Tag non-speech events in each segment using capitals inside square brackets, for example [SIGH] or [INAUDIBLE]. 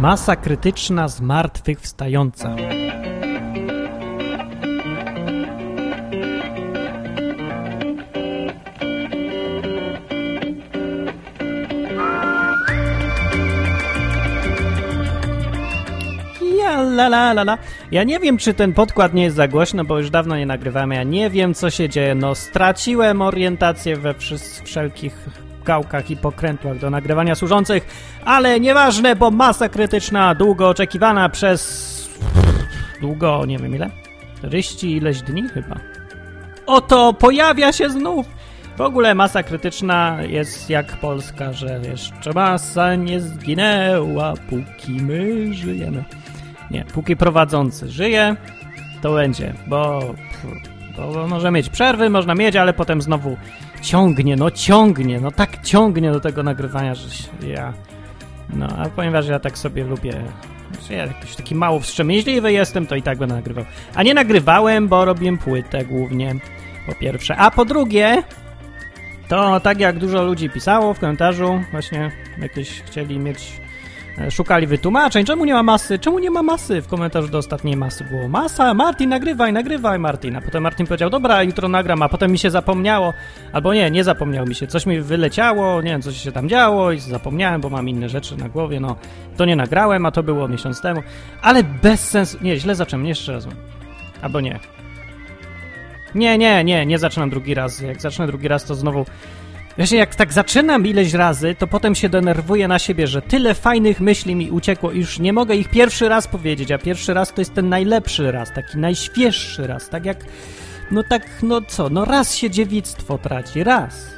Masa krytyczna zmartwychwstająca. Ja, la, la, la, la. Ja nie wiem, czy ten podkład nie jest za głośno, bo już dawno nie nagrywamy. Ja nie wiem, co się dzieje. No, straciłem orientację we wszelkich gałkach i pokrętłach do nagrywania służących, ale nieważne, bo masa krytyczna, długo oczekiwana przez... długo, nie wiem ile? 40 ileś dni chyba. Oto pojawia się znów! W ogóle masa krytyczna jest jak Polska, że jeszcze masa nie zginęła, póki my żyjemy. Nie, póki prowadzący żyje, to będzie, bo, bo może mieć przerwy, można mieć, ale potem znowu ciągnie, no ciągnie, no tak ciągnie do tego nagrywania, że ja... No, a ponieważ ja tak sobie lubię, że ja jakiś taki mało wstrzemięźliwy jestem, to i tak będę nagrywał. A nie nagrywałem, bo robiłem płytę głównie, po pierwsze. A po drugie, to tak jak dużo ludzi pisało w komentarzu, właśnie jakieś chcieli mieć, szukali wytłumaczeń, czemu nie ma masy, czemu nie ma masy? W komentarzu do ostatniej masy było masa, Martin nagrywaj, nagrywaj Martin, a potem Martin powiedział, dobra, jutro nagram, a potem mi się zapomniało, albo nie, nie zapomniało mi się, coś mi wyleciało, nie wiem, coś się tam działo i zapomniałem, bo mam inne rzeczy na głowie, no, to nie nagrałem, a to było miesiąc temu, ale bez sensu, nie, źle zacząłem, jeszcze raz, albo nie, nie, nie, nie, nie zaczynam drugi raz. Jak zacznę drugi raz, to znowu. Właśnie jak tak zaczynam ileś razy, to potem się denerwuję na siebie, że tyle fajnych myśli mi uciekło i już nie mogę ich pierwszy raz powiedzieć, a pierwszy raz to jest ten najlepszy raz, taki najświeższy raz, tak jak, no tak, no co, no raz się dziewictwo traci, raz.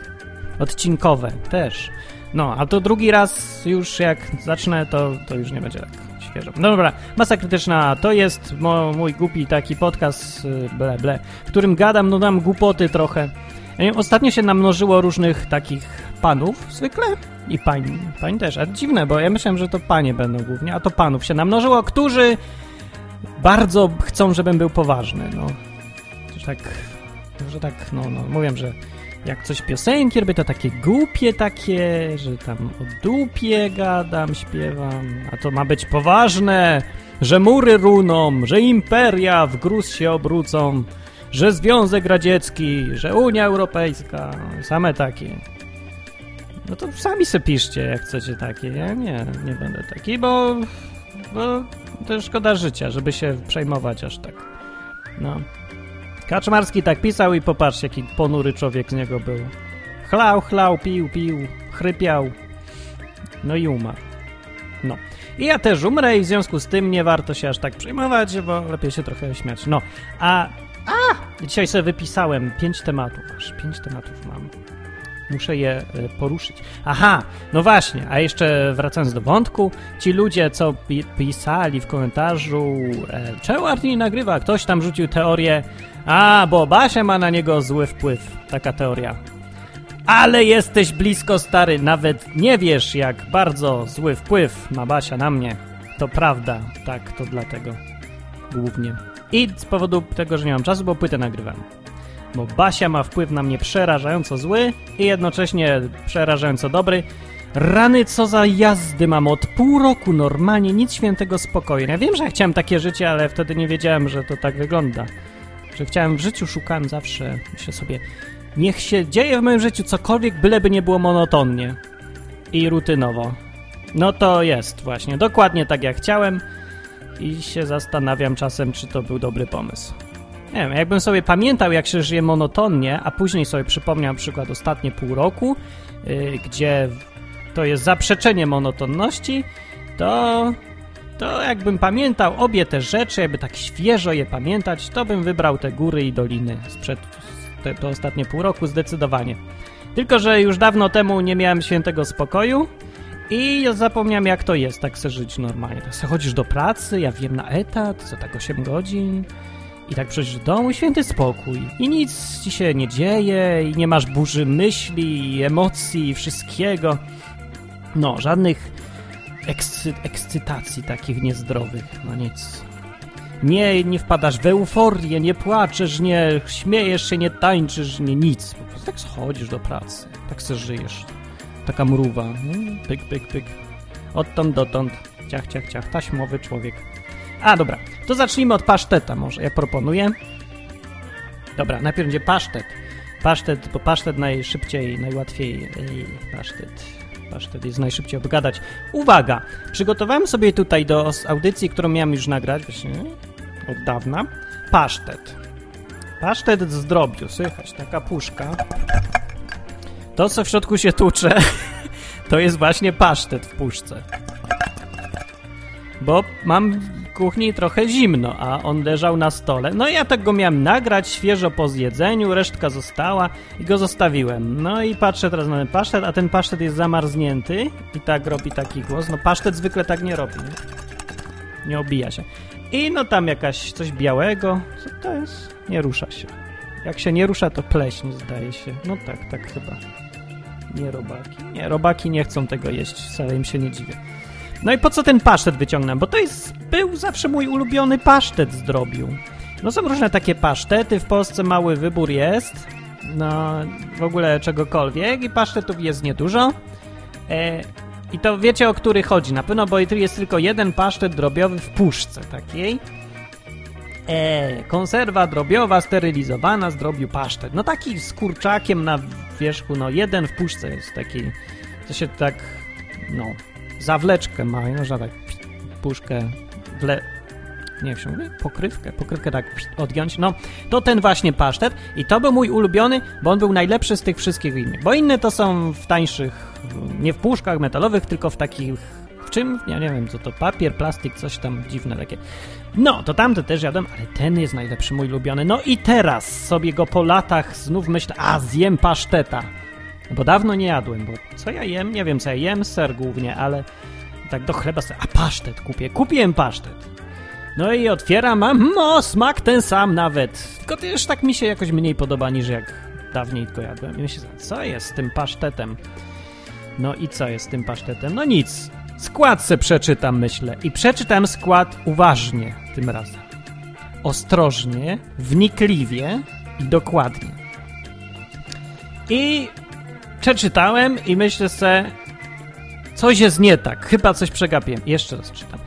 Odcinkowe też. No, a to drugi raz już jak zacznę, to, to już nie będzie tak świeżo. No dobra, Masa Krytyczna to jest mój głupi taki podcast, y, ble, ble, w którym gadam, no dam głupoty trochę. Ostatnio się namnożyło różnych takich panów zwykle i pań, pań też, a dziwne, bo ja myślałem, że to panie będą głównie, a to panów się namnożyło, którzy bardzo chcą, żebym był poważny, no. Że tak, że tak, no, no, mówię, że jak coś piosenki robię, to takie głupie takie, że tam o dupie gadam, śpiewam, a to ma być poważne, że mury runą, że imperia w gruz się obrócą, że Związek Radziecki, że Unia Europejska, same takie. No to sami se piszcie, jak chcecie takie. Ja nie, nie będę taki, bo, bo to szkoda życia, żeby się przejmować aż tak. No. Kaczmarski tak pisał i popatrzcie, jaki ponury człowiek z niego był. Chlał, chlał, pił, pił, chrypiał. No i umarł. No. I ja też umrę i w związku z tym nie warto się aż tak przejmować, bo lepiej się trochę śmiać. No, a... A! Dzisiaj sobie wypisałem pięć tematów, aż pięć tematów mam. Muszę je e, poruszyć. Aha, no właśnie, a jeszcze wracając do wątku, ci ludzie, co pi pisali w komentarzu, e, czemu nie nagrywa? Ktoś tam rzucił teorię, a, bo Basia ma na niego zły wpływ. Taka teoria. Ale jesteś blisko, stary. Nawet nie wiesz, jak bardzo zły wpływ ma Basia na mnie. To prawda. Tak, to dlatego. Głównie. I z powodu tego, że nie mam czasu, bo płytę nagrywam. Bo Basia ma wpływ na mnie przerażająco zły i jednocześnie przerażająco dobry. Rany, co za jazdy mam od pół roku normalnie, nic świętego spokoju. Ja wiem, że ja chciałem takie życie, ale wtedy nie wiedziałem, że to tak wygląda. Że chciałem w życiu, szukałem zawsze, myślę sobie, niech się dzieje w moim życiu cokolwiek, byleby nie było monotonnie i rutynowo. No to jest właśnie, dokładnie tak jak chciałem i się zastanawiam czasem, czy to był dobry pomysł. Nie wiem, jakbym sobie pamiętał, jak się żyje monotonnie, a później sobie przypomniał na przykład ostatnie pół roku, yy, gdzie to jest zaprzeczenie monotonności, to, to jakbym pamiętał obie te rzeczy, jakby tak świeżo je pamiętać, to bym wybrał te góry i doliny sprzed te, to ostatnie pół roku zdecydowanie. Tylko, że już dawno temu nie miałem świętego spokoju i ja zapomniałem jak to jest, tak se żyć normalnie. Tak se chodzisz do pracy, ja wiem, na etat, co tak 8 godzin i tak przychodzisz do domu, święty spokój i nic ci się nie dzieje i nie masz burzy myśli, emocji wszystkiego. No, żadnych ekscy ekscytacji takich niezdrowych, no nic. Nie, nie wpadasz w euforię, nie płaczesz, nie śmiejesz się, nie tańczysz, nie nic. Po prostu tak schodzisz do pracy, tak se żyjesz. Taka mruwa. nie? Pyk, pyk, pyk. Odtąd dotąd. Ciach, ciach, ciach. Taśmowy człowiek. A, dobra. To zacznijmy od paszteta może, ja proponuję. Dobra, najpierw będzie pasztet. Pasztet, bo pasztet najszybciej, najłatwiej. Ej, pasztet. Pasztet jest najszybciej obgadać. Uwaga! Przygotowałem sobie tutaj do audycji, którą miałem już nagrać, właśnie od dawna, pasztet. Pasztet z drobiu, słychać, taka puszka. To, co w środku się tłucze, [LAUGHS] to jest właśnie pasztet w puszce. Bo mam w kuchni trochę zimno, a on leżał na stole. No i ja tak go miałem nagrać świeżo po zjedzeniu, resztka została i go zostawiłem. No i patrzę teraz na ten pasztet, a ten pasztet jest zamarznięty i tak robi taki głos. No pasztet zwykle tak nie robi, nie, nie obija się. I no tam jakaś coś białego, co to jest? Nie rusza się. Jak się nie rusza, to pleśń, zdaje się. No tak, tak chyba. Nie robaki. Nie, robaki nie chcą tego jeść, wcale im się nie dziwię. No i po co ten pasztet wyciągnę? Bo to jest, był zawsze mój ulubiony pasztet z drobiu. No są różne takie pasztety, w Polsce mały wybór jest, no w ogóle czegokolwiek i pasztetów jest niedużo. E, I to wiecie o który chodzi na pewno, bo jest tylko jeden pasztet drobiowy w puszce takiej. E, konserwa drobiowa, sterylizowana z drobiu pasztet. No taki z kurczakiem na wierzchu, no jeden w puszce jest taki, to się tak, no, zawleczkę ma, można tak puszkę wle... Nie wiem? Pokrywkę, pokrywkę tak odgiąć. No, to ten właśnie pasztet i to był mój ulubiony, bo on był najlepszy z tych wszystkich innych. Bo inne to są w tańszych, nie w puszkach metalowych, tylko w takich w czym? Ja nie wiem, co to papier, plastik, coś tam dziwne takie. No, to tamte też jadłem, ale ten jest najlepszy, mój ulubiony. No i teraz sobie go po latach znów myślę, a zjem paszteta. Bo dawno nie jadłem, bo co ja jem? Nie wiem, co ja jem, ser głównie, ale tak do chleba ser. A pasztet kupię, kupiłem pasztet. No i otwieram, a no, smak ten sam nawet. Tylko też tak mi się jakoś mniej podoba niż jak dawniej to jadłem. I myślę, co jest z tym pasztetem? No i co jest z tym pasztetem? No nic. Skład se przeczytam, myślę. I przeczytam skład uważnie tym razem. Ostrożnie, wnikliwie i dokładnie. I przeczytałem i myślę se, coś jest nie tak, chyba coś przegapiłem. Jeszcze raz czytam.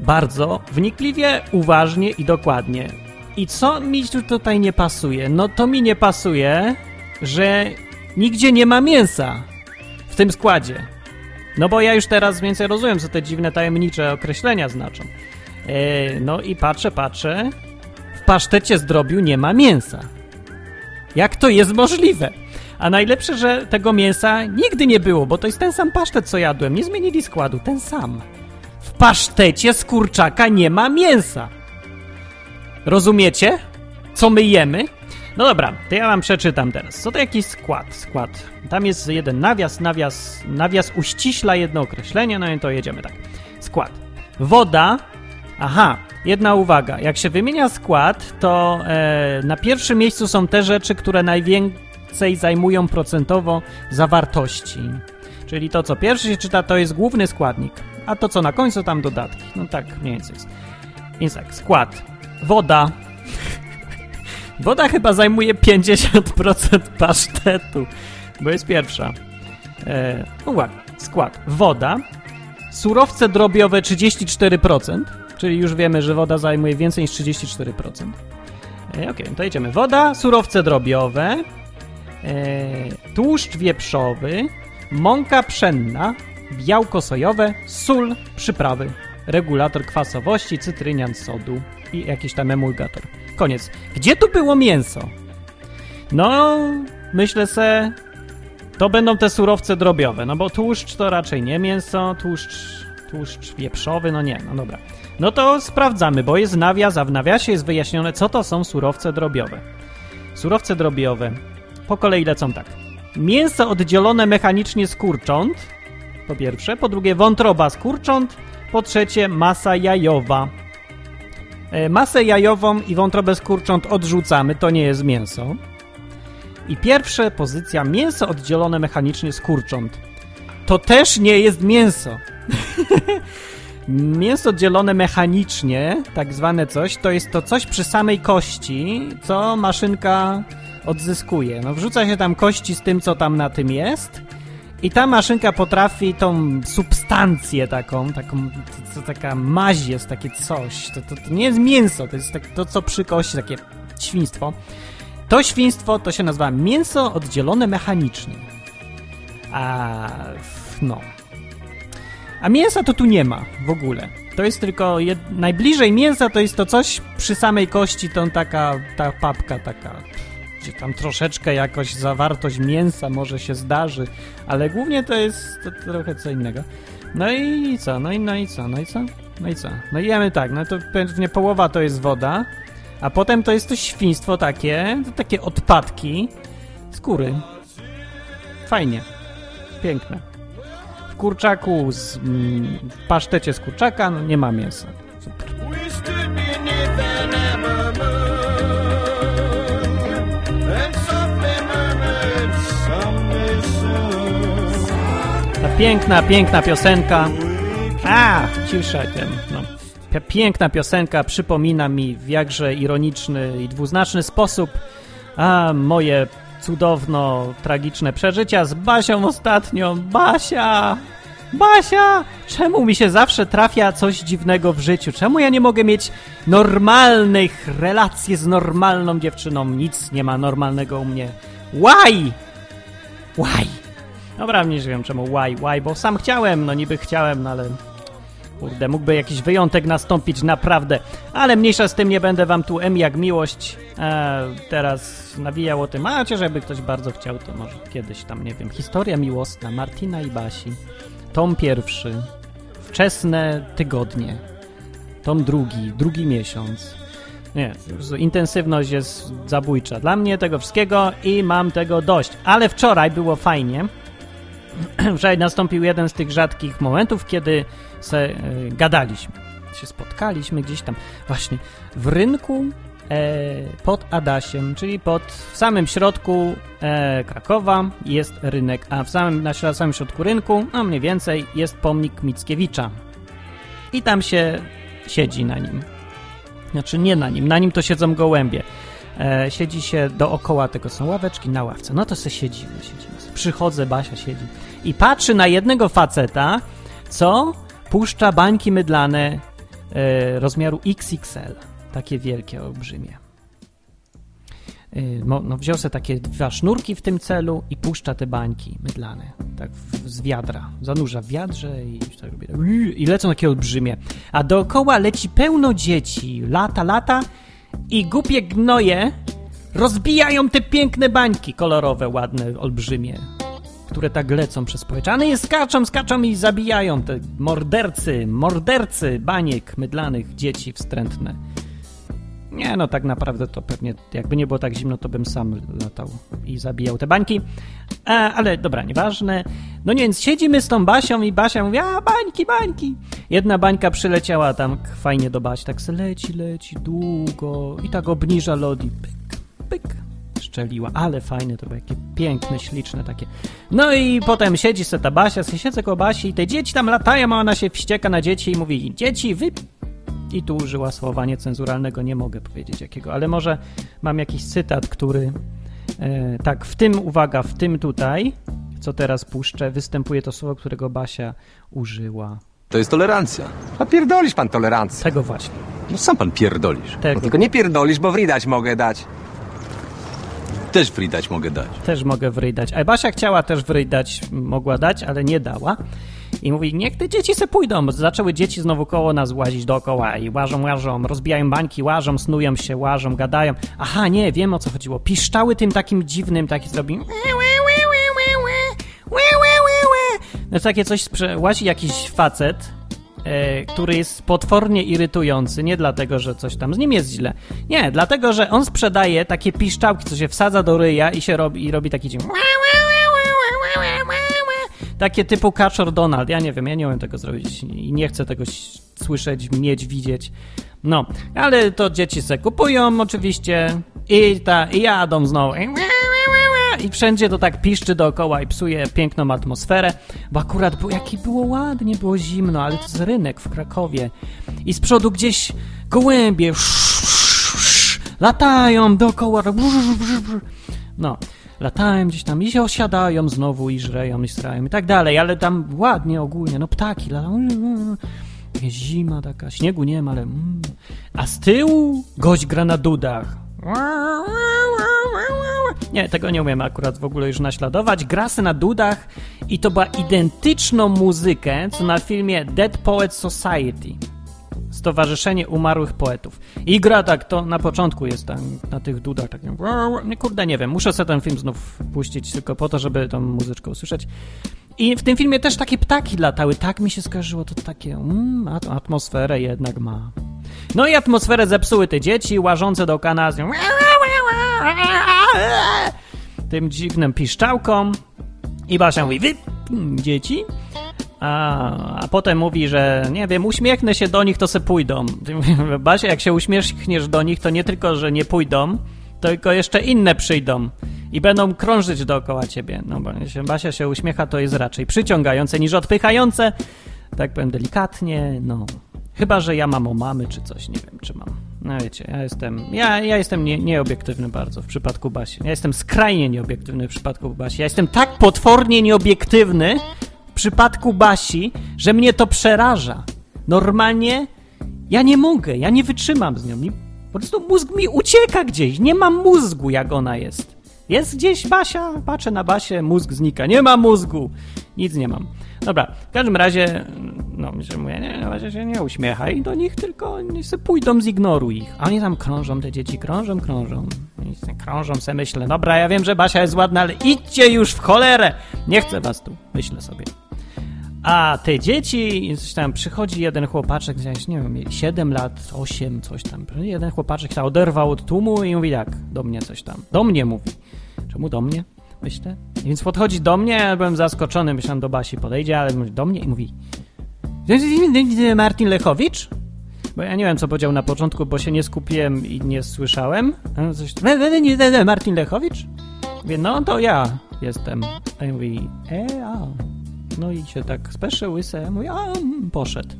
Bardzo wnikliwie, uważnie i dokładnie. I co mi tutaj nie pasuje? No to mi nie pasuje, że nigdzie nie ma mięsa w tym składzie. No bo ja już teraz więcej rozumiem, co te dziwne, tajemnicze określenia znaczą. E, no i patrzę, patrzę. W pasztecie z drobiu nie ma mięsa. Jak to jest możliwe? A najlepsze, że tego mięsa nigdy nie było, bo to jest ten sam pasztet, co jadłem. Nie zmienili składu, ten sam. W pasztecie z kurczaka nie ma mięsa. Rozumiecie, co my jemy? No dobra, to ja wam przeczytam teraz. Co to jakiś skład? Skład. Tam jest jeden nawias, nawias, nawias uściśla jedno określenie, no i to jedziemy tak. Skład. Woda. Aha, jedna uwaga. Jak się wymienia skład, to e, na pierwszym miejscu są te rzeczy, które najwięcej zajmują procentowo zawartości. Czyli to, co pierwszy się czyta, to jest główny składnik, a to, co na końcu, tam dodatki. No tak mniej więcej jest. Więc tak, skład. Woda. [LAUGHS] Woda chyba zajmuje 50% pasztetu, bo jest pierwsza. E, uwaga, skład. Woda, surowce drobiowe 34%, czyli już wiemy, że woda zajmuje więcej niż 34%. E, ok, to jedziemy. Woda, surowce drobiowe, e, tłuszcz wieprzowy, mąka pszenna, białko sojowe, sól, przyprawy, regulator kwasowości, cytrynian sodu i jakiś tam emulgator. Koniec. Gdzie tu było mięso? No, myślę se, to będą te surowce drobiowe, no bo tłuszcz to raczej nie mięso, tłuszcz, tłuszcz wieprzowy, no nie, no dobra. No to sprawdzamy, bo jest nawias, a w nawiasie jest wyjaśnione, co to są surowce drobiowe. Surowce drobiowe po kolei lecą tak. Mięso oddzielone mechanicznie z kurcząt, po pierwsze, po drugie wątroba z kurcząt, po trzecie masa jajowa. E, masę jajową i wątrobę z kurcząt odrzucamy, to nie jest mięso. I pierwsza pozycja, mięso oddzielone mechanicznie z kurcząt. To też nie jest mięso. [LAUGHS] mięso oddzielone mechanicznie, tak zwane coś, to jest to coś przy samej kości, co maszynka odzyskuje. No wrzuca się tam kości z tym, co tam na tym jest I ta maszynka potrafi tą substancję taką, taką, to, to taka maź jest, takie coś. To, to, to nie jest mięso, to jest tak, to, co przy kości, takie świństwo. To świństwo to się nazywa mięso oddzielone mechanicznie. A no. A mięsa to tu nie ma w ogóle. To jest tylko jed... najbliżej mięsa to jest to coś przy samej kości, tą taka ta papka taka gdzie tam troszeczkę jakoś zawartość mięsa może się zdarzy, ale głównie to jest to trochę co innego. No i co? No i, no i co? No i co? No i co? No i jemy tak, no to pewnie połowa to jest woda, a potem to jest to świństwo takie, to takie odpadki skóry. Fajnie. Piękne. W kurczaku, z, mm, w pasztecie z kurczaka no nie ma mięsa. Ta piękna, piękna piosenka. A, ciszej ten, no. Piękna piosenka przypomina mi w jakże ironiczny i dwuznaczny sposób a moje cudowno tragiczne przeżycia z Basią ostatnio. Basia! Basia! Czemu mi się zawsze trafia coś dziwnego w życiu? Czemu ja nie mogę mieć normalnych relacji z normalną dziewczyną? Nic nie ma normalnego u mnie. Why? Why? Dobra, nie wiem czemu why, why, bo sam chciałem, no niby chciałem, no ale Kurde, mógłby jakiś wyjątek nastąpić, naprawdę. Ale mniejsza z tym, nie będę wam tu M jak miłość e, teraz nawijał o tym. A żeby ktoś bardzo chciał, to może kiedyś tam, nie wiem. Historia miłosna Martina i Basi. Tom pierwszy. Wczesne tygodnie. Tom drugi. Drugi miesiąc. Nie, intensywność jest zabójcza dla mnie tego wszystkiego i mam tego dość. Ale wczoraj było fajnie. [CLEARS THROAT] Wczoraj nastąpił jeden z tych rzadkich momentów, kiedy se e, gadaliśmy. Się spotkaliśmy gdzieś tam właśnie w rynku e, pod Adasiem, czyli pod w samym środku e, Krakowa jest rynek, a w samym, na samym środku rynku, no mniej więcej, jest pomnik Mickiewicza. I tam się siedzi na nim. Znaczy nie na nim, na nim to siedzą gołębie. Siedzi się dookoła tego, są ławeczki na ławce. No to se siedzimy, siedzimy. Przychodzę, Basia siedzi i patrzy na jednego faceta, co puszcza bańki mydlane e, rozmiaru XXL. Takie wielkie, olbrzymie. E, no, wziął sobie takie dwa sznurki w tym celu i puszcza te bańki mydlane, tak w, z wiadra. Zanurza w wiadrze i, tak, i lecą takie olbrzymie. A dookoła leci pełno dzieci, lata, lata i głupie gnoje rozbijają te piękne bańki kolorowe, ładne, olbrzymie które tak lecą przez powietrze. Jest skaczą, skaczą i zabijają te mordercy, mordercy baniek mydlanych dzieci wstrętne. Nie, no tak naprawdę to pewnie, jakby nie było tak zimno, to bym sam latał i zabijał te bańki. E, ale dobra, nieważne. No nie, więc siedzimy z tą Basią i Basia mówi, a bańki, bańki. Jedna bańka przyleciała tam fajnie do Basi, tak se leci, leci długo i tak obniża lody. Pyk, pyk, szczeliła, ale fajne to było, jakie piękne, śliczne takie. No i potem siedzi se ta Basia, se siedzę koło Basi i te dzieci tam latają, a ona się wścieka na dzieci i mówi, dzieci, wy... I tu użyła słowa niecenzuralnego, nie mogę powiedzieć jakiego, ale może mam jakiś cytat, który... E, tak, w tym, uwaga, w tym tutaj, co teraz puszczę, występuje to słowo, którego Basia użyła. To jest tolerancja. A pierdolisz pan tolerancję. Tego właśnie. No sam pan pierdolisz. Tego. No tylko nie pierdolisz, bo wridać mogę dać. Też w dać mogę dać. Też mogę w dać. A Basia chciała też w dać, mogła dać, ale nie dała. I mówi, niech te dzieci se pójdą. Zaczęły dzieci znowu koło nas łazić dookoła i łażą, łażą, rozbijają bańki, łażą, snują się, łażą, gadają. Aha, nie, wiem o co chodziło. Piszczały tym takim dziwnym, taki zrobi... No takie coś, łazi jakiś facet, który jest potwornie irytujący, nie dlatego, że coś tam z nim jest źle. Nie, dlatego, że on sprzedaje takie piszczałki, co się wsadza do ryja i się robi, i robi taki dźwięk. Takie typu Kaczor Donald. Ja nie wiem, ja nie umiem tego zrobić i nie chcę tego słyszeć, mieć, widzieć. No, ale to dzieci se kupują oczywiście i, ta, i jadą znowu i wszędzie to tak piszczy dookoła i psuje piękną atmosferę, bo akurat było, jaki było ładnie, było zimno, ale to jest rynek w Krakowie i z przodu gdzieś gołębie latają dookoła. No, latają gdzieś tam i się osiadają znowu i żreją i strają i tak dalej, ale tam ładnie ogólnie, no ptaki latają, jest zima taka, śniegu nie ma, ale... Mm. A z tyłu gość gra na dudach. Nie, tego nie umiem akurat w ogóle już naśladować. Gra se na dudach i to była identyczną muzykę, co na filmie Dead Poet Society. Stowarzyszenie Umarłych Poetów. I gra tak, to na początku jest tam na tych dudach tak. Kurde, nie wiem, muszę sobie ten film znów puścić tylko po to, żeby tą muzyczkę usłyszeć. I w tym filmie też takie ptaki latały. Tak mi się skojarzyło, to takie mm, atmosferę jednak ma. No i atmosferę zepsuły te dzieci łażące do kanazją. Tym dziwnym piszczałkom. I Basia mówi, wy dzieci. A, a potem mówi, że nie wiem, uśmiechnę się do nich, to se pójdą. [LAUGHS] Basia, jak się uśmiechniesz do nich, to nie tylko, że nie pójdą, tylko jeszcze inne przyjdą i będą krążyć dookoła ciebie. No bo jeśli Basia się uśmiecha, to jest raczej przyciągające niż odpychające. Tak powiem delikatnie, no. Chyba, że ja mam o mamy czy coś, nie wiem, czy mam. No wiecie, ja jestem, ja, ja jestem nie, nieobiektywny bardzo w przypadku Basi. Ja jestem skrajnie nieobiektywny w przypadku Basi. Ja jestem tak potwornie nieobiektywny w przypadku Basi, że mnie to przeraża. Normalnie ja nie mogę, ja nie wytrzymam z nią. Po prostu mózg mi ucieka gdzieś. Nie mam mózgu, jak ona jest. Jest gdzieś Basia, patrzę na Basię, mózg znika. Nie ma mózgu. Nic nie mam. Dobra, w każdym razie, no, że mówię, nie, na razie się nie uśmiechaj do nich, tylko nie se pójdą, zignoruj ich. A oni tam krążą, te dzieci krążą, krążą. I krążą se, myślę, dobra, ja wiem, że Basia jest ładna, ale idźcie już w cholerę. Nie chcę was tu, myślę sobie. A te dzieci, coś tam przychodzi jeden chłopaczek, nie wiem, 7 lat, 8, coś tam. Jeden chłopaczek się oderwał od tłumu i mówi tak, do mnie coś tam. Do mnie mówi. Czemu do mnie? Myślę. Więc podchodzi do mnie, byłem zaskoczony, myślałem do Basi podejdzie, ale do mnie i mówi Martin Lechowicz? Bo ja nie wiem, co powiedział na początku, bo się nie skupiłem i nie słyszałem. Coś, Martin Lechowicz? Mówię, no to ja jestem. A mówi, e, a. No i się tak speszy łyse, mówi, a, poszedł.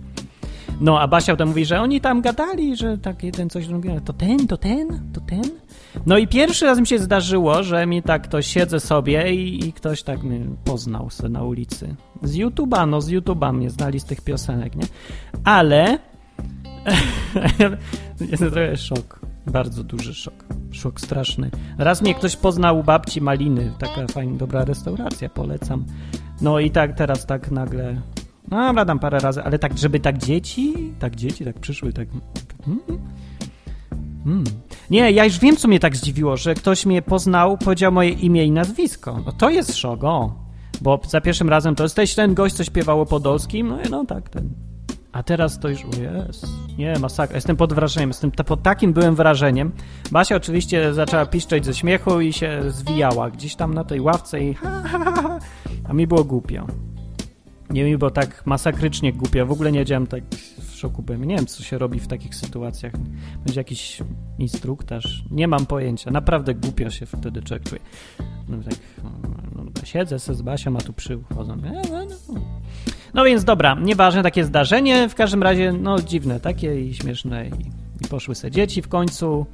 No, a Basia to mówi, że oni tam gadali, że tak jeden coś drugiego. To ten, to ten, to ten. No i pierwszy raz mi się zdarzyło, że mi tak to siedzę sobie i, i ktoś tak mnie poznał sobie na ulicy. Z YouTube'a, no z YouTube'a mnie znali z tych piosenek, nie? Ale [LAUGHS] jest trochę szok. Bardzo duży szok. Szok straszny. Raz mnie ktoś poznał u babci Maliny. Taka fajna, dobra restauracja, polecam. No i tak teraz tak nagle... No, badam parę razy, ale tak, żeby tak dzieci, tak dzieci, tak przyszły, tak... Hmm? Hmm. Nie, ja już wiem, co mnie tak zdziwiło, że ktoś mnie poznał, powiedział moje imię i nazwisko. No to jest szok, o. Bo za pierwszym razem to jesteś ten gość, co śpiewało podolskim? No, no tak, ten. A teraz to już, jest, nie, masakra. Jestem pod wrażeniem, jestem pod takim byłem wrażeniem. Basia oczywiście zaczęła piszczeć ze śmiechu i się zwijała gdzieś tam na tej ławce i ha, ha, ha, a mi było głupio. Nie mi było tak masakrycznie głupio. W ogóle nie wiedziałem tak szoku byłem. Nie wiem, co się robi w takich sytuacjach. Będzie jakiś instruktaż. Nie mam pojęcia. Naprawdę głupio się wtedy człowiek czuje. No, tak, no siedzę se z Basią, a tu przychodzą. No, no, no więc dobra, nieważne takie zdarzenie. W każdym razie, no dziwne takie i śmieszne. I, i poszły se dzieci w końcu.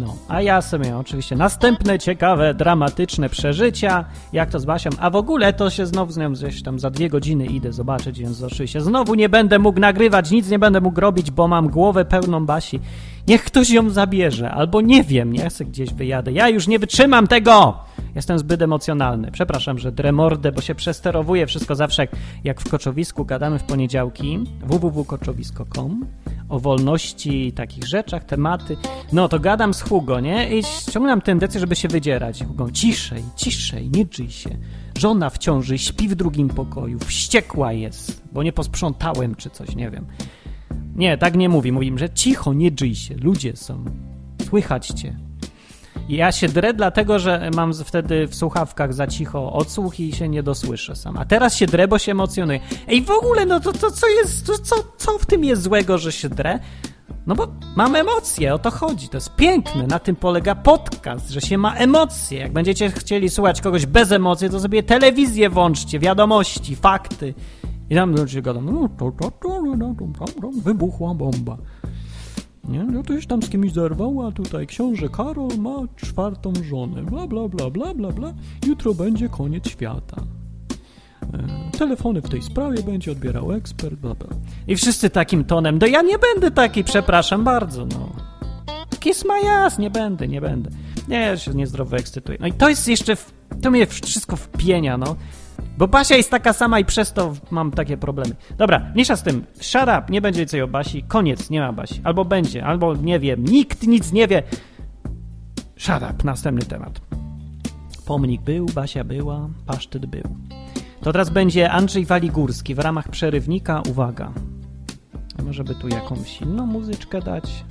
No, a ja sobie oczywiście następne ciekawe, dramatyczne przeżycia, jak to z Basią, a w ogóle to się znowu z nią gdzieś tam za dwie godziny idę zobaczyć, więc oczywiście znowu nie będę mógł nagrywać, nic nie będę mógł robić, bo mam głowę pełną Basi. Niech ktoś ją zabierze, albo nie wiem, nie chcę gdzieś wyjadę. Ja już nie wytrzymam tego! Jestem zbyt emocjonalny. Przepraszam, że dremordę, bo się przesterowuję wszystko zawsze jak, w Koczowisku gadamy w poniedziałki www.koczowisko.com o wolności takich rzeczach, tematy. No to gadam z Hugo, nie? I ściągam tendencję, żeby się wydzierać. Hugo, ciszej, ciszej, nie drzyj się. Żona w ciąży, śpi w drugim pokoju, wściekła jest, bo nie posprzątałem czy coś, nie wiem. Nie, tak nie mówi. Mówi, że cicho, nie drzyj się, ludzie są. Słychać cię. Ja się drę dlatego, że mam wtedy w słuchawkach za cicho odsłuch i się nie dosłyszę sam. A teraz się drę, bo się emocjonuję. Ej, w ogóle, no to, to co jest, to, co, co w tym jest złego, że się drę? No bo mam emocje, o to chodzi. To jest piękne. Na tym polega podcast, że się ma emocje. Jak będziecie chcieli słuchać kogoś bez emocji, to sobie telewizję włączcie, wiadomości, fakty. I tam ludzie gadają, no, to, to, to, wybuchła bomba. Nie? No to już tam z kimś zerwał, a tutaj książę Karol ma czwartą żonę. Bla, bla, bla, bla, bla, bla. Jutro będzie koniec świata. E, telefony w tej sprawie będzie odbierał ekspert, bla, bla. I wszyscy takim tonem, no ja nie będę taki, przepraszam bardzo, no. Kiss my ass, nie będę, nie będę. Nie, ja się niezdrowo ekscytuję. No i to jest jeszcze, w, to mnie wszystko wpienia, no. Bo Basia jest taka sama i przez to mam takie problemy. Dobra, mniejsza z tym. Shut up, nie będzie więcej o Basi. Koniec, nie ma Basi. Albo będzie, albo nie wiem. Nikt nic nie wie. Shut up, następny temat. Pomnik był, Basia była, pasztet był. To teraz będzie Andrzej Waligórski w ramach przerywnika. Uwaga. Może by tu jakąś inną muzyczkę dać?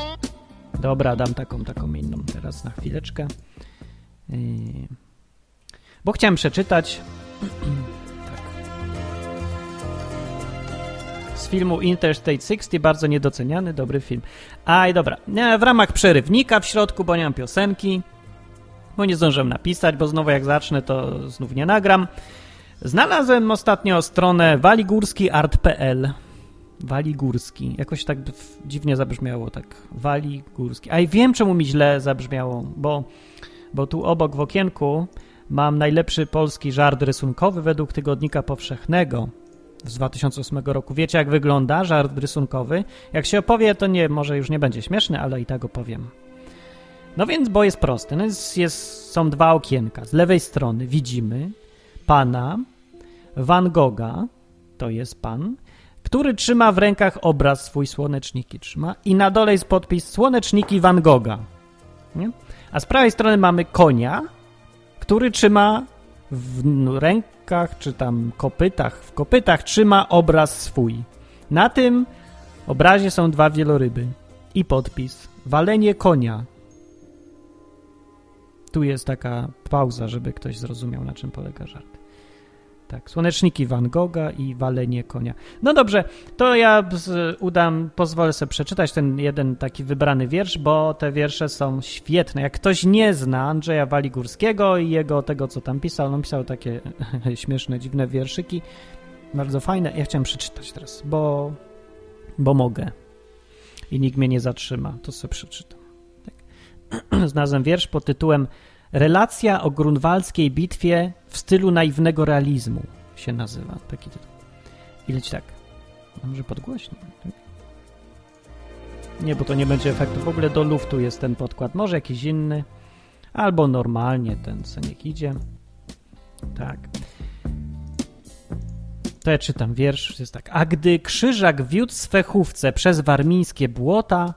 Dobra, dam taką, taką inną teraz na chwileczkę. Yy. Bo chciałem przeczytać [CLEARS THROAT] filmu Interstate 60, bardzo niedoceniany, dobry film. A i dobra, w ramach przerywnika w środku, bo nie mam piosenki, bo nie zdążyłem napisać, bo znowu jak zacznę, to znów nie nagram. Znalazłem ostatnio stronę waligórskiart.pl Waligórski. Jakoś tak dziwnie zabrzmiało, tak. Waligórski. A i wiem, czemu mi źle zabrzmiało, bo, bo tu obok w okienku mam najlepszy polski żart rysunkowy według Tygodnika Powszechnego z 2008 roku. Wiecie, jak wygląda żart rysunkowy? Jak się opowie, to nie, może już nie będzie śmieszny, ale i tak opowiem. No więc, bo jest prosty. No jest, jest, są dwa okienka. Z lewej strony widzimy pana Van Gogha, to jest pan, który trzyma w rękach obraz swój słoneczniki trzyma i na dole jest podpis słoneczniki Van Gogha. Nie? A z prawej strony mamy konia, który trzyma w rękach czy tam kopytach, w kopytach trzyma obraz swój. Na tym obrazie są dwa wieloryby i podpis walenie konia. Tu jest taka pauza, żeby ktoś zrozumiał, na czym polega żart. Tak, słoneczniki Van Gogha i walenie konia. No dobrze, to ja udam, pozwolę sobie przeczytać ten jeden taki wybrany wiersz, bo te wiersze są świetne. Jak ktoś nie zna Andrzeja Waligórskiego i jego tego, co tam pisał, on pisał takie [LAUGHS] śmieszne, dziwne wierszyki, bardzo fajne. Ja chciałem przeczytać teraz, bo, bo mogę i nikt mnie nie zatrzyma. To sobie przeczytam. Tak. [CLEARS THROAT] Znalazłem wiersz pod tytułem Relacja o grunwaldzkiej bitwie w stylu naiwnego realizmu się nazywa. Taki tytuł. I leci tak. A może podgłośnie? Nie, bo to nie będzie efektu. W ogóle do luftu jest ten podkład. Może jakiś inny. Albo normalnie ten, co niech idzie. Tak. To ja czytam wiersz. Jest tak. A gdy krzyżak wiódł swe chówce przez warmińskie błota,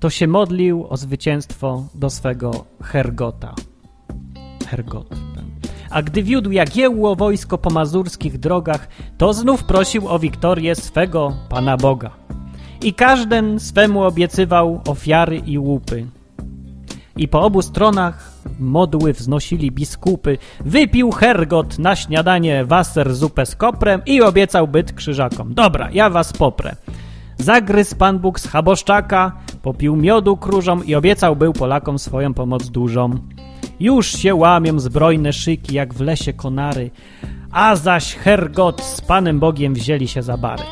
to się modlił o zwycięstwo do swego Hergota. A gdy wiódł Jagiełło wojsko po mazurskich drogach, to znów prosił o wiktorię swego Pana Boga. I każden swemu obiecywał ofiary i łupy. I po obu stronach modły wznosili biskupy. Wypił Hergot na śniadanie waser zupę z koprem i obiecał byt krzyżakom. Dobra, ja was poprę. Zagryzł Pan Bóg z chaboszczaka, popił miodu króżom i obiecał był Polakom swoją pomoc dużą. Już się łamią zbrojne szyki, jak w lesie konary, a zaś Hergot z Panem Bogiem wzięli się za bary.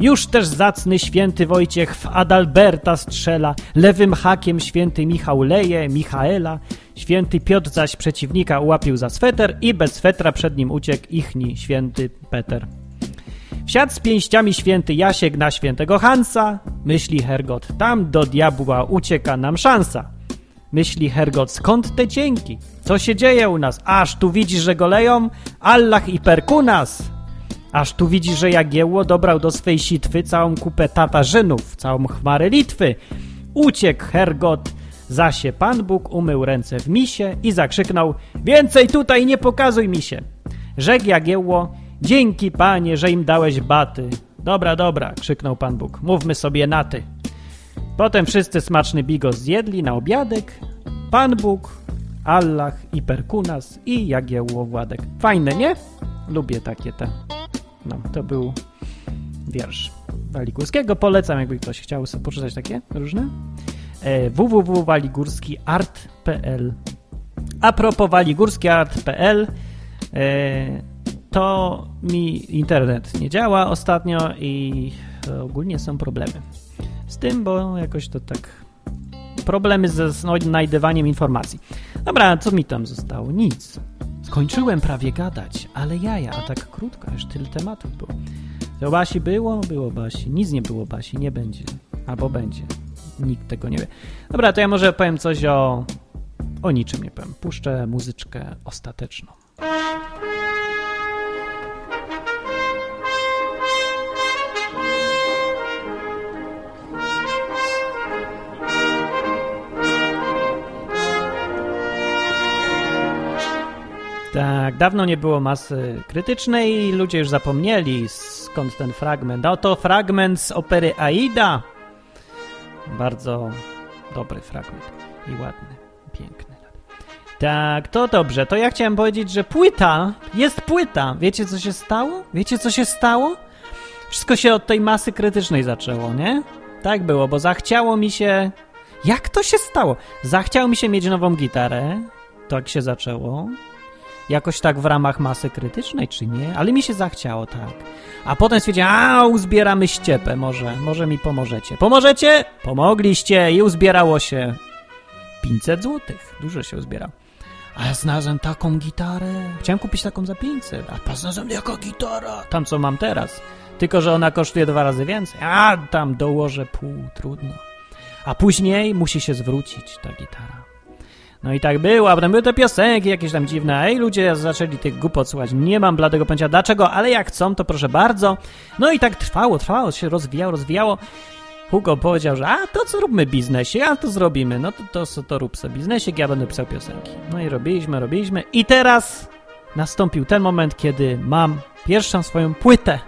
Już też zacny święty Wojciech w Adalberta strzela, lewym hakiem święty Michał leje Michaela, święty Piotr zaś przeciwnika ułapił za sweter i bez swetra przed nim uciekł ichni święty Peter. Wsiadł z pięściami święty Jasiek na świętego Hansa, myśli Hergot, tam do diabła ucieka nam szansa. Myśli Hergot, skąd te cienki? Co się dzieje u nas? Aż tu widzisz, że goleją? Allah i Perkunas! Aż tu widzisz, że Jagiełło dobrał do swej sitwy całą kupę Tatarzynów, całą chmarę Litwy. Uciekł Hergot, zasie Pan Bóg umył ręce w misie i zakrzyknął Więcej tutaj nie pokazuj mi się! Rzekł Jagiełło, dzięki Panie, że im dałeś baty. Dobra, dobra, krzyknął Pan Bóg, mówmy sobie na ty. Potem wszyscy smaczny bigos zjedli na obiadek. Pan Bóg, Allah i Perkunas i Jagiełło Władek. Fajne, nie? Lubię takie te. No, to był wiersz Waligórskiego. Polecam, jakby ktoś chciał sobie poczytać takie różne. E, A propos waligórskiart.pl e, to mi internet nie działa ostatnio i ogólnie są problemy z tym, bo jakoś to tak problemy ze znajdywaniem informacji. Dobra, co mi tam zostało? Nic. Skończyłem prawie gadać, ale jaja, a tak krótko, aż tyle tematów było. To Basi było? Było Basi. Nic nie było Basi, nie będzie. Albo będzie. Nikt tego nie wie. Dobra, to ja może powiem coś o... O niczym nie powiem. Puszczę muzyczkę ostateczną. Tak, dawno nie było masy krytycznej i ludzie już zapomnieli skąd ten fragment. A oto fragment z opery Aida. Bardzo dobry fragment i ładny, piękny. Tak, to dobrze. To ja chciałem powiedzieć, że płyta, jest płyta. Wiecie co się stało? Wiecie co się stało? Wszystko się od tej masy krytycznej zaczęło, nie? Tak było, bo zachciało mi się... Jak to się stało? Zachciało mi się mieć nową gitarę. Tak się zaczęło. Jakoś tak w ramach masy krytycznej, czy nie? Ale mi się zachciało, tak. A potem stwierdziłem, a uzbieramy ściepę, może, może mi pomożecie. Pomożecie? Pomogliście i uzbierało się 500 złotych. Dużo się uzbierało. A ja znalazłem taką gitarę. Chciałem kupić taką za 500, a znalazłem jaka gitara. Tam co mam teraz. Tylko, że ona kosztuje dwa razy więcej. A tam dołożę pół, trudno. A później musi się zwrócić ta gitara. No i tak było, a potem były te piosenki jakieś tam dziwne, ej ludzie zaczęli tych głupot słuchać, nie mam bladego pojęcia dlaczego, ale jak chcą, to proszę bardzo. No i tak trwało, trwało, się rozwijało, rozwijało. Hugo powiedział, że a to co róbmy biznesie, a to zrobimy, no to, to, to, to rób sobie biznesik, ja będę pisał piosenki. No i robiliśmy, robiliśmy i teraz nastąpił ten moment, kiedy mam pierwszą swoją płytę.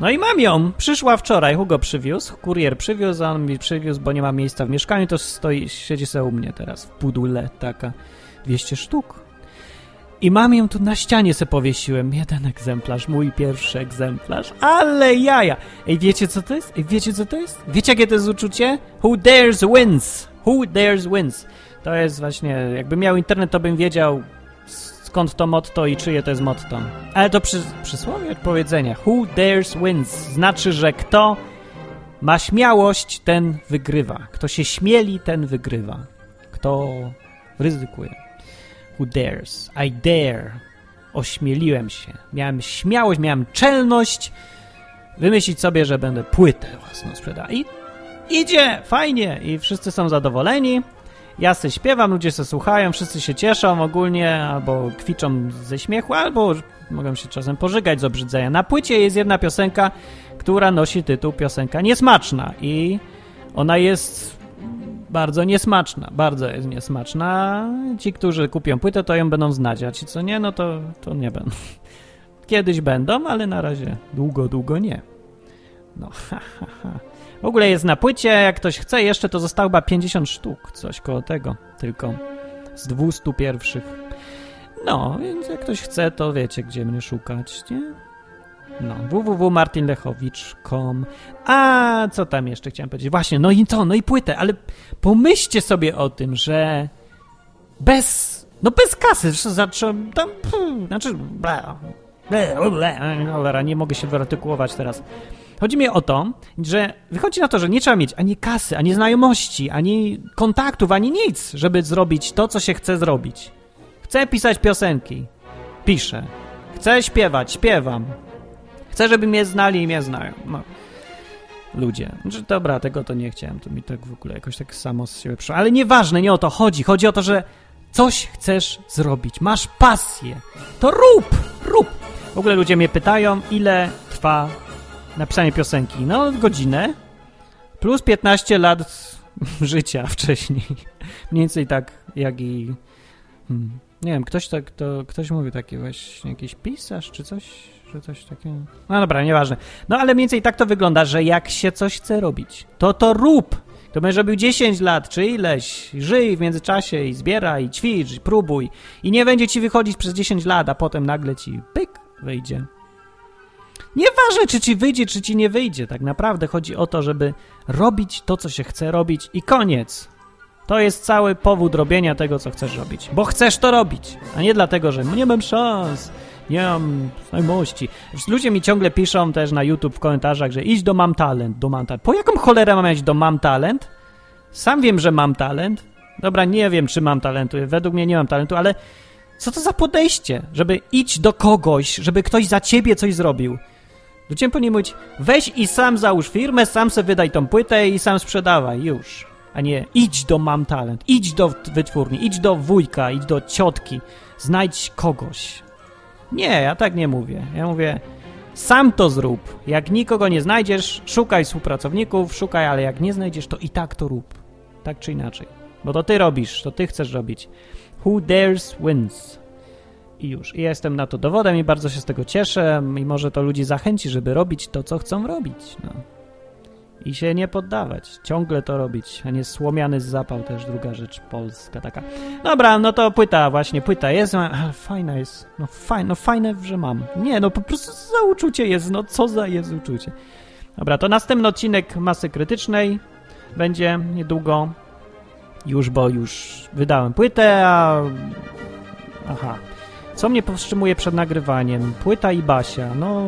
No i mam ją. Przyszła wczoraj, Hugo przywiózł, kurier przywiózł, on mi przywiózł, bo nie ma miejsca w mieszkaniu, to stoi, siedzi sobie u mnie teraz w pudule, taka 200 sztuk. I mam ją tu na ścianie se powiesiłem. Jeden egzemplarz, mój pierwszy egzemplarz. Ale jaja! Ej, wiecie co to jest? Ej, wiecie co to jest? Wiecie jakie to jest uczucie? Who dares wins! Who dares wins! To jest właśnie, jakbym miał internet, to bym wiedział skąd to motto i czyje to jest motto. Ale to przy, przysłowie powiedzenia. Who dares wins. Znaczy, że kto ma śmiałość, ten wygrywa. Kto się śmieli, ten wygrywa. Kto ryzykuje. Who dares. I dare. Ośmieliłem się. Miałem śmiałość, miałem czelność wymyślić sobie, że będę płytę własną sprzedał. I idzie, fajnie. I wszyscy są zadowoleni. Ja se śpiewam, ludzie se słuchają, wszyscy się cieszą ogólnie, albo kwiczą ze śmiechu, albo mogą się czasem pożygać z obrzydzenia. Na płycie jest jedna piosenka, która nosi tytuł piosenka niesmaczna i ona jest bardzo niesmaczna, bardzo jest niesmaczna. Ci, którzy kupią płytę, to ją będą znać, a ci, co nie, no to, to nie będą. [LAUGHS] Kiedyś będą, ale na razie długo, długo nie. No, [LAUGHS] ha, ha, ha. W ogóle jest na płycie, jak ktoś chce jeszcze, to zostało chyba 50 sztuk, coś koło tego, tylko z 200 pierwszych. No, więc jak ktoś chce, to wiecie, gdzie mnie szukać, nie? No, www.martinlechowicz.com A, co tam jeszcze chciałem powiedzieć? Właśnie, no i co, no i płytę, ale pomyślcie sobie o tym, że bez, no bez kasy, zacząłem tam, pff, znaczy, ble, ble, cholera, nie mogę się wyartykułować teraz. Chodzi mi o to, że wychodzi na to, że nie trzeba mieć ani kasy, ani znajomości, ani kontaktów, ani nic, żeby zrobić to, co się chce zrobić. Chcę pisać piosenki. Piszę. Chcę śpiewać. Śpiewam. Chcę, żeby mnie znali i mnie znają. No. Ludzie. Znaczy, dobra, tego to nie chciałem. To mi tak w ogóle jakoś tak samo z siebie przyszło. Ale nieważne, nie o to chodzi. Chodzi o to, że coś chcesz zrobić. Masz pasję. To rób! Rób! W ogóle ludzie mnie pytają, ile trwa napisanie piosenki? No, godzinę plus 15 lat [LAUGHS] życia wcześniej. [LAUGHS] Mniej więcej tak, jak i... Hmm, nie wiem, ktoś tak, to, ktoś mówił taki właśnie, jakiś pisarz czy coś, że coś takiego... No dobra, nieważne. No ale mniej więcej tak to wygląda, że jak się coś chce robić, to to rób! To będziesz robił 10 lat, czy ileś, żyj w międzyczasie i zbieraj, ćwicz, próbuj. I nie będzie ci wychodzić przez 10 lat, a potem nagle ci pyk, wyjdzie. Nieważne, czy ci wyjdzie, czy ci nie wyjdzie. Tak naprawdę chodzi o to, żeby robić to, co się chce robić i koniec. To jest cały powód robienia tego, co chcesz robić. Bo chcesz to robić, a nie dlatego, że nie mam szans. nie mam znajomości. Ludzie mi ciągle piszą też na YouTube w komentarzach, że idź do Mam Talent, do Mam Talent. Po jaką cholerę mam iść do Mam Talent? Sam wiem, że mam talent. Dobra, nie wiem, czy mam talentu. Według mnie nie mam talentu, ale co to za podejście, żeby iść do kogoś, żeby ktoś za ciebie coś zrobił? Ludzie powinni mówić, weź i sam załóż firmę, sam sobie wydaj tą płytę i sam sprzedawaj, już. A nie, idź do Mam Talent, idź do wytwórni, idź do wujka, idź do ciotki, znajdź kogoś. Nie, ja tak nie mówię. Ja mówię, sam to zrób. Jak nikogo nie znajdziesz, szukaj współpracowników, szukaj, ale jak nie znajdziesz, to i tak to rób. Tak czy inaczej. Bo to ty robisz, to ty chcesz robić. Who dares wins. I już. I jestem na to dowodem i bardzo się z tego cieszę i może to ludzi zachęci, żeby robić to, co chcą robić. No. I się nie poddawać. Ciągle to robić, a nie słomiany zapał też druga rzecz polska taka. Dobra, no to płyta właśnie, płyta jest, ale fajna jest. No fajne, no fajne, że mam. Nie, no po prostu za uczucie jest, no co za jest uczucie. Dobra, to następny odcinek Masy Krytycznej będzie niedługo. Już, bo już wydałem płytę, a... Aha. Co mnie powstrzymuje przed nagrywaniem? Płyta i Basia. No,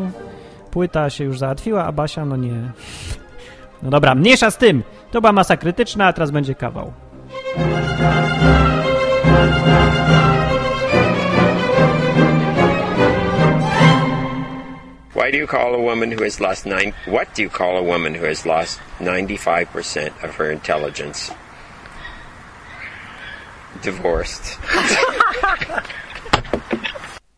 płyta się już załatwiła, a Basia no nie. [LAUGHS] No dobra, mniejsza z tym. To była masa krytyczna, a teraz będzie kawał. Why do you call a woman who has lost nine? What do you call a woman who has lost ninety-five percent of her intelligence? Divorced. [LAUGHS]